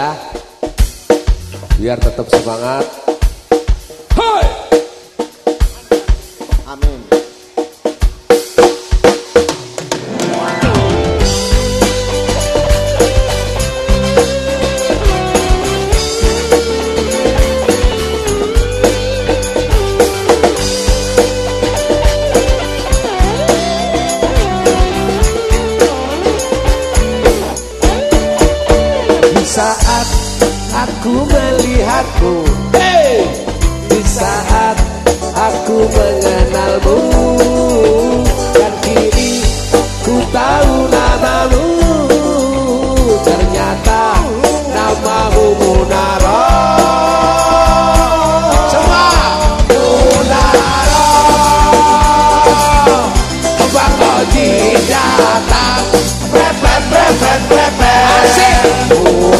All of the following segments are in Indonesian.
Ya. biar tetap semangat. Aku melihatmu. Hey! Di saat aku mengenalmu Dan kini ku tahu namamu. Ternyata namamu Munaro. Semua Munaro. Bang Oji datang. Prepet, prepet, prepet. Asik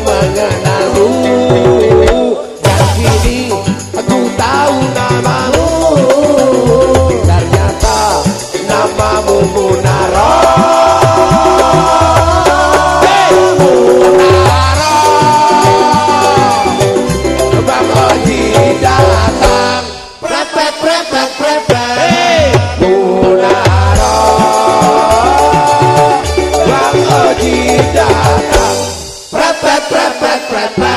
aku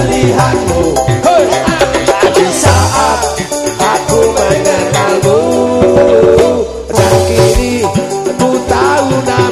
melihatmu. Di saat aku mengenalmu Dan kini ku tahu namamu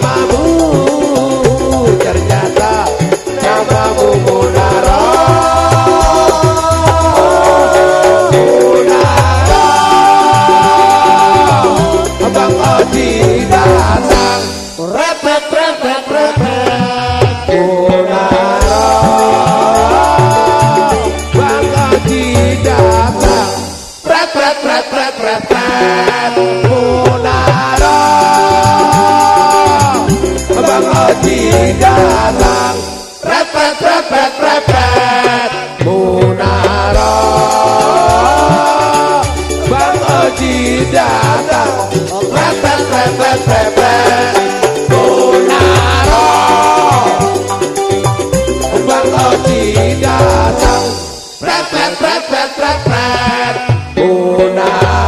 garang repet repet repet. Munara. Bang oji datang repet repet repet. Munara. Bang oji datang repet repet repet. Munara.